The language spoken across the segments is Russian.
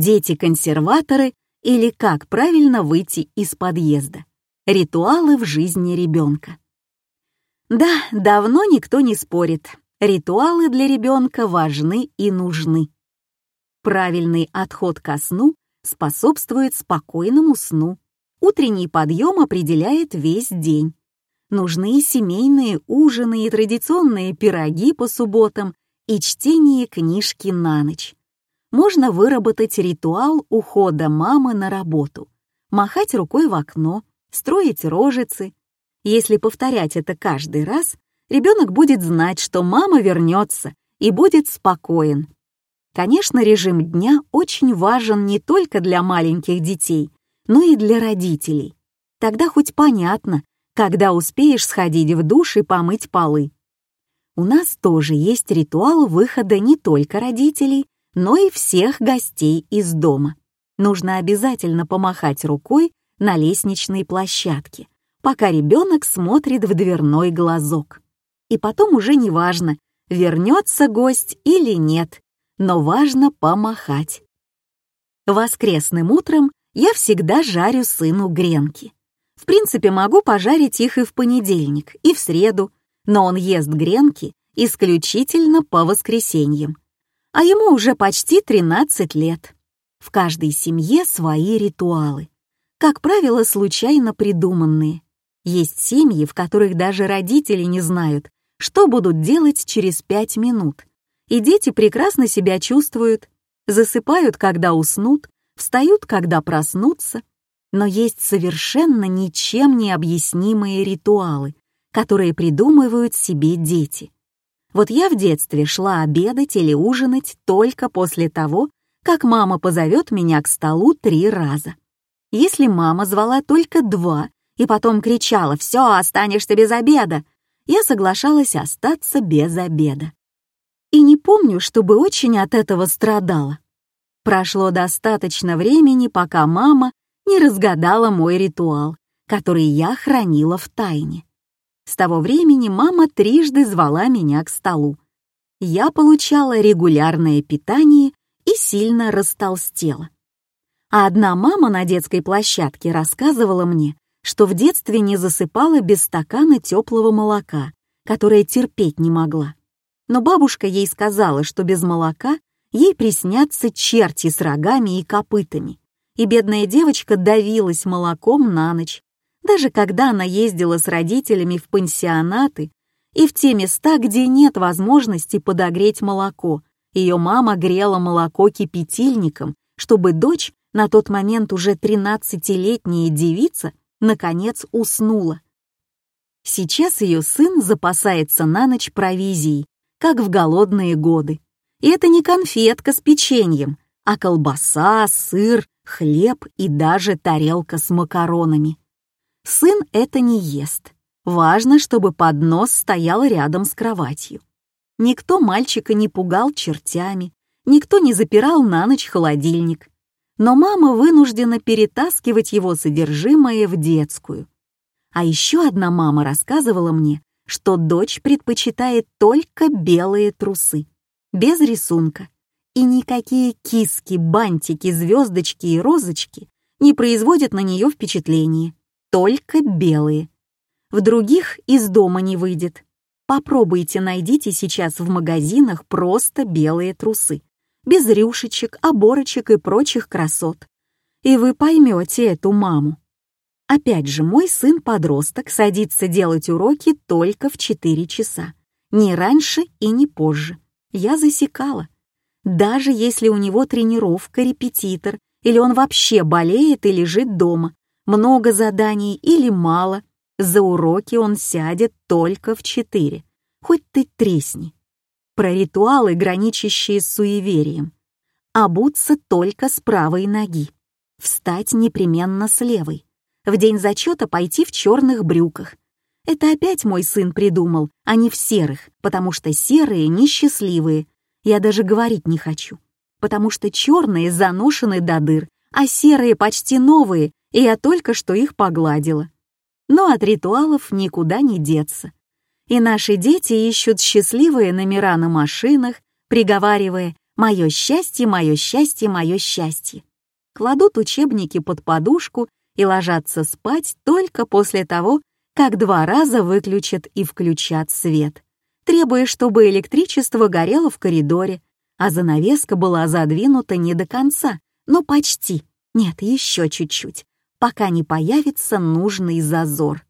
Дети-консерваторы или как правильно выйти из подъезда. Ритуалы в жизни ребенка. Да, давно никто не спорит. Ритуалы для ребенка важны и нужны. Правильный отход ко сну способствует спокойному сну. Утренний подъем определяет весь день. Нужны и семейные ужины, и традиционные пироги по субботам, и чтение книжки на ночь. Можно выработать ритуал ухода мамы на работу, махать рукой в окно, строить рожицы. Если повторять это каждый раз, ребенок будет знать, что мама вернется и будет спокоен. Конечно, режим дня очень важен не только для маленьких детей, но и для родителей. Тогда хоть понятно, когда успеешь сходить в душ и помыть полы. У нас тоже есть ритуал выхода не только родителей, но и всех гостей из дома. Нужно обязательно помахать рукой на лестничной площадке, пока ребенок смотрит в дверной глазок. И потом уже не важно, вернется гость или нет, но важно помахать. Воскресным утром я всегда жарю сыну гренки. В принципе, могу пожарить их и в понедельник, и в среду, но он ест гренки исключительно по воскресеньям. А ему уже почти 13 лет. В каждой семье свои ритуалы. Как правило, случайно придуманные. Есть семьи, в которых даже родители не знают, что будут делать через пять минут. И дети прекрасно себя чувствуют, засыпают, когда уснут, встают, когда проснутся, но есть совершенно ничем не объяснимые ритуалы, которые придумывают себе дети. Вот я в детстве шла обедать или ужинать только после того, как мама позовет меня к столу три раза. Если мама звала только два и потом кричала «Все, останешься без обеда», я соглашалась остаться без обеда. И не помню, чтобы очень от этого страдала. Прошло достаточно времени, пока мама не разгадала мой ритуал, который я хранила в тайне. С того времени мама трижды звала меня к столу. Я получала регулярное питание и сильно растолстела. А одна мама на детской площадке рассказывала мне, что в детстве не засыпала без стакана теплого молока, которое терпеть не могла. Но бабушка ей сказала, что без молока ей приснятся черти с рогами и копытами и бедная девочка давилась молоком на ночь, даже когда она ездила с родителями в пансионаты и в те места, где нет возможности подогреть молоко. Ее мама грела молоко кипятильником, чтобы дочь, на тот момент уже 13-летняя девица, наконец уснула. Сейчас ее сын запасается на ночь провизией, как в голодные годы. И это не конфетка с печеньем, а колбаса, сыр, хлеб и даже тарелка с макаронами. Сын это не ест. Важно, чтобы поднос стоял рядом с кроватью. Никто мальчика не пугал чертями, никто не запирал на ночь холодильник. Но мама вынуждена перетаскивать его содержимое в детскую. А еще одна мама рассказывала мне, что дочь предпочитает только белые трусы, без рисунка, и никакие киски, бантики, звездочки и розочки не производят на нее впечатления, только белые. В других из дома не выйдет. Попробуйте найдите сейчас в магазинах просто белые трусы, без рюшечек, оборочек и прочих красот. И вы поймете эту маму. Опять же, мой сын-подросток садится делать уроки только в 4 часа. Не раньше и не позже. Я засекала даже если у него тренировка, репетитор, или он вообще болеет и лежит дома, много заданий или мало, за уроки он сядет только в четыре, хоть ты тресни. Про ритуалы, граничащие с суеверием. Обуться только с правой ноги, встать непременно с левой, в день зачета пойти в черных брюках. Это опять мой сын придумал, а не в серых, потому что серые несчастливые, я даже говорить не хочу, потому что черные заношены до дыр, а серые почти новые, и я только что их погладила. Но от ритуалов никуда не деться. И наши дети ищут счастливые номера на машинах, приговаривая «Мое счастье, мое счастье, мое счастье». Кладут учебники под подушку и ложатся спать только после того, как два раза выключат и включат свет, требуя, чтобы электричество горело в коридоре, а занавеска была задвинута не до конца, но почти, нет, еще чуть-чуть, пока не появится нужный зазор.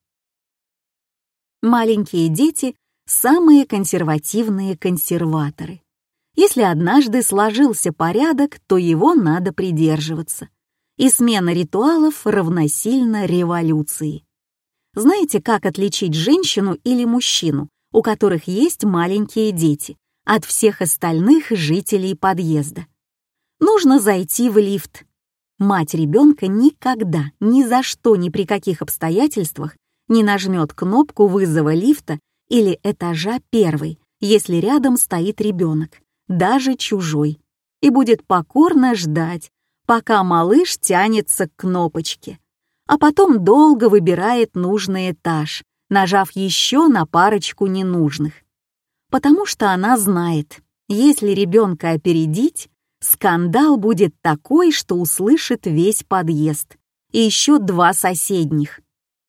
Маленькие дети — самые консервативные консерваторы. Если однажды сложился порядок, то его надо придерживаться. И смена ритуалов равносильно революции. Знаете, как отличить женщину или мужчину, у которых есть маленькие дети, от всех остальных жителей подъезда? Нужно зайти в лифт. Мать ребенка никогда, ни за что, ни при каких обстоятельствах не нажмет кнопку вызова лифта или этажа первый, если рядом стоит ребенок, даже чужой, и будет покорно ждать, пока малыш тянется к кнопочке а потом долго выбирает нужный этаж, нажав еще на парочку ненужных. Потому что она знает, если ребенка опередить, скандал будет такой, что услышит весь подъезд и еще два соседних.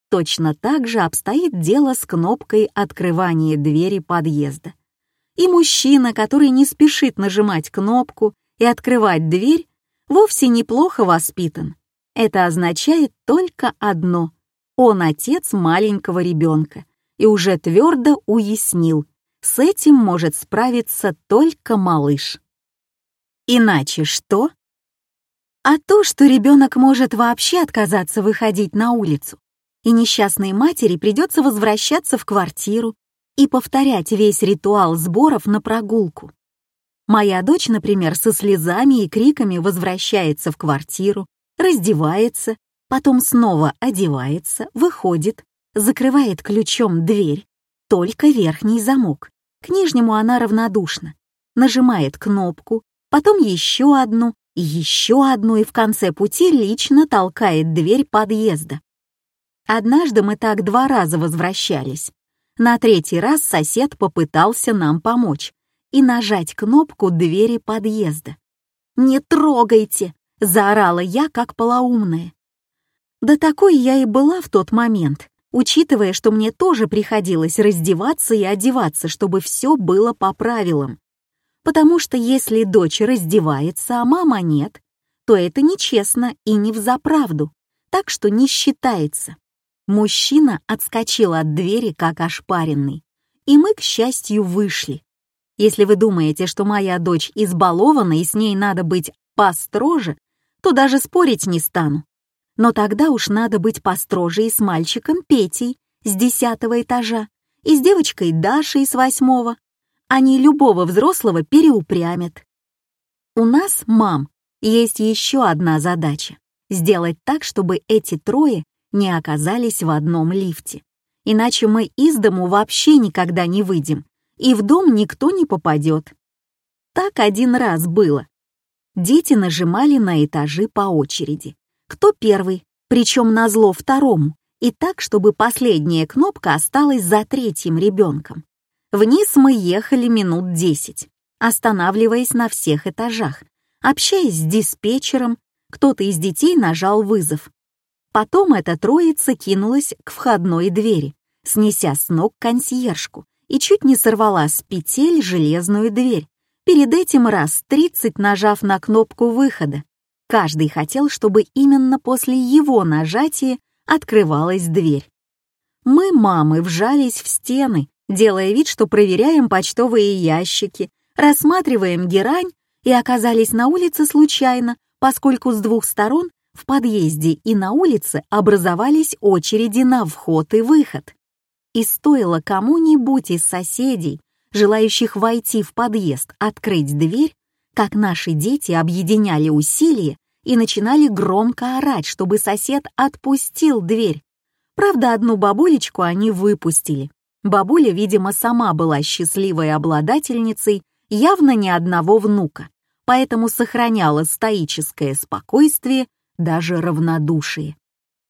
Точно так же обстоит дело с кнопкой открывания двери подъезда. И мужчина, который не спешит нажимать кнопку и открывать дверь, вовсе неплохо воспитан. Это означает только одно — он отец маленького ребенка и уже твердо уяснил, с этим может справиться только малыш. Иначе что? А то, что ребенок может вообще отказаться выходить на улицу, и несчастной матери придется возвращаться в квартиру и повторять весь ритуал сборов на прогулку. Моя дочь, например, со слезами и криками возвращается в квартиру, раздевается, потом снова одевается, выходит, закрывает ключом дверь, только верхний замок. К нижнему она равнодушна. Нажимает кнопку, потом еще одну, еще одну и в конце пути лично толкает дверь подъезда. Однажды мы так два раза возвращались. На третий раз сосед попытался нам помочь и нажать кнопку двери подъезда. «Не трогайте!» заорала я, как полоумная. Да такой я и была в тот момент, учитывая, что мне тоже приходилось раздеваться и одеваться, чтобы все было по правилам. Потому что если дочь раздевается, а мама нет, то это нечестно и не взаправду, так что не считается. Мужчина отскочил от двери, как ошпаренный, и мы, к счастью, вышли. Если вы думаете, что моя дочь избалована и с ней надо быть построже, то даже спорить не стану. Но тогда уж надо быть построже и с мальчиком Петей с десятого этажа, и с девочкой Дашей с восьмого. Они любого взрослого переупрямят. У нас, мам, есть еще одна задача — сделать так, чтобы эти трое не оказались в одном лифте. Иначе мы из дому вообще никогда не выйдем, и в дом никто не попадет. Так один раз было, Дети нажимали на этажи по очереди. Кто первый, причем на зло второму, и так, чтобы последняя кнопка осталась за третьим ребенком. Вниз мы ехали минут десять, останавливаясь на всех этажах, общаясь с диспетчером, кто-то из детей нажал вызов. Потом эта троица кинулась к входной двери, снеся с ног консьержку, и чуть не сорвала с петель железную дверь, перед этим раз 30 нажав на кнопку выхода. Каждый хотел, чтобы именно после его нажатия открывалась дверь. Мы, мамы, вжались в стены, делая вид, что проверяем почтовые ящики, рассматриваем герань и оказались на улице случайно, поскольку с двух сторон в подъезде и на улице образовались очереди на вход и выход. И стоило кому-нибудь из соседей желающих войти в подъезд, открыть дверь, как наши дети объединяли усилия и начинали громко орать, чтобы сосед отпустил дверь. Правда, одну бабулечку они выпустили. Бабуля, видимо, сама была счастливой обладательницей явно не одного внука, поэтому сохраняла стоическое спокойствие, даже равнодушие.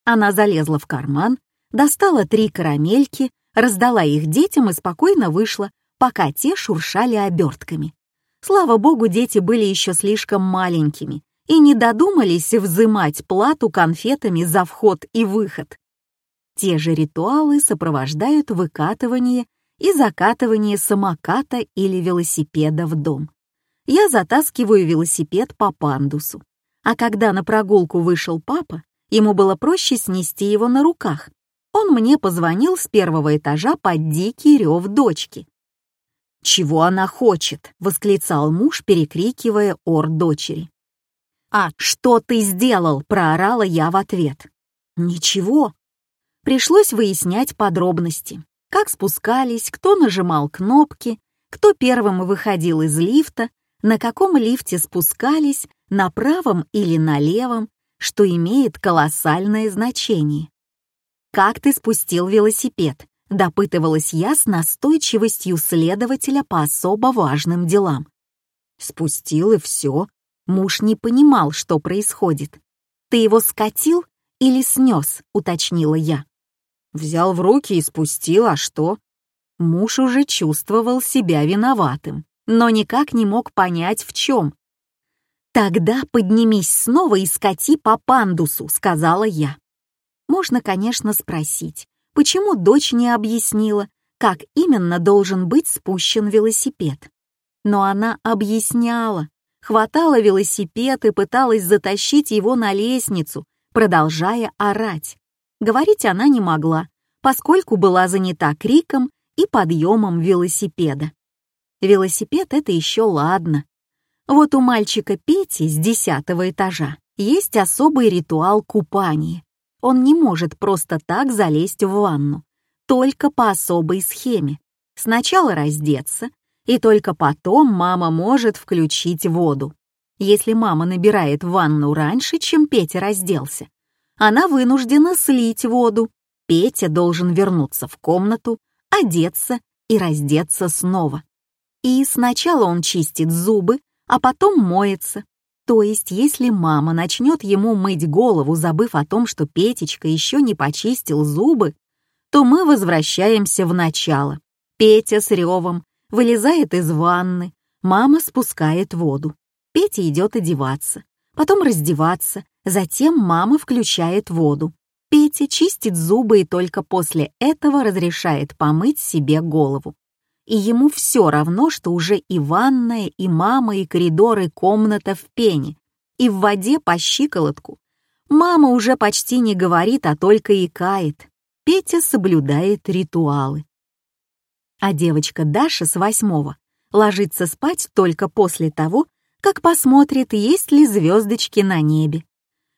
Она залезла в карман, достала три карамельки, раздала их детям и спокойно вышла, пока те шуршали обертками. Слава богу, дети были еще слишком маленькими и не додумались взымать плату конфетами за вход и выход. Те же ритуалы сопровождают выкатывание и закатывание самоката или велосипеда в дом. Я затаскиваю велосипед по пандусу. А когда на прогулку вышел папа, ему было проще снести его на руках. Он мне позвонил с первого этажа под дикий рев дочки. «Чего она хочет?» — восклицал муж, перекрикивая ор дочери. «А что ты сделал?» — проорала я в ответ. «Ничего». Пришлось выяснять подробности. Как спускались, кто нажимал кнопки, кто первым выходил из лифта, на каком лифте спускались, на правом или на левом, что имеет колоссальное значение. «Как ты спустил велосипед?» — допытывалась я с настойчивостью следователя по особо важным делам. Спустил и все. Муж не понимал, что происходит. «Ты его скатил или снес?» — уточнила я. Взял в руки и спустил, а что? Муж уже чувствовал себя виноватым, но никак не мог понять, в чем. «Тогда поднимись снова и скати по пандусу», — сказала я. Можно, конечно, спросить, почему дочь не объяснила, как именно должен быть спущен велосипед. Но она объясняла, хватала велосипед и пыталась затащить его на лестницу, продолжая орать. Говорить она не могла, поскольку была занята криком и подъемом велосипеда. Велосипед — это еще ладно. Вот у мальчика Пети с десятого этажа есть особый ритуал купания. Он не может просто так залезть в ванну, только по особой схеме. Сначала раздеться, и только потом мама может включить воду. Если мама набирает ванну раньше, чем Петя разделся, она вынуждена слить воду. Петя должен вернуться в комнату, одеться и раздеться снова. И сначала он чистит зубы, а потом моется. То есть, если мама начнет ему мыть голову, забыв о том, что Петечка еще не почистил зубы, то мы возвращаемся в начало. Петя с ревом вылезает из ванны, мама спускает воду. Петя идет одеваться, потом раздеваться, Затем мама включает воду. Петя чистит зубы и только после этого разрешает помыть себе голову. И ему все равно, что уже и ванная, и мама, и коридор, и комната в пене, и в воде по щиколотку. Мама уже почти не говорит, а только икает. Петя соблюдает ритуалы. А девочка Даша с восьмого ложится спать только после того, как посмотрит, есть ли звездочки на небе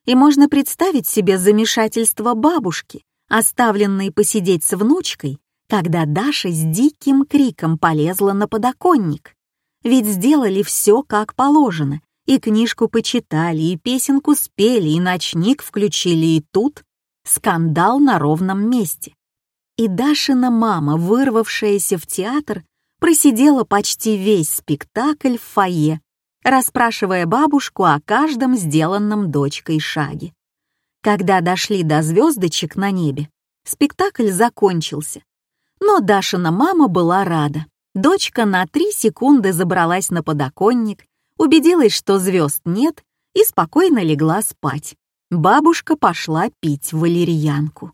и можно представить себе замешательство бабушки, оставленной посидеть с внучкой, когда Даша с диким криком полезла на подоконник. Ведь сделали все как положено, и книжку почитали, и песенку спели, и ночник включили, и тут скандал на ровном месте. И Дашина мама, вырвавшаяся в театр, просидела почти весь спектакль в фойе, расспрашивая бабушку о каждом сделанном дочкой шаге. Когда дошли до звездочек на небе, спектакль закончился. Но Дашина мама была рада. Дочка на три секунды забралась на подоконник, убедилась, что звезд нет, и спокойно легла спать. Бабушка пошла пить валерьянку.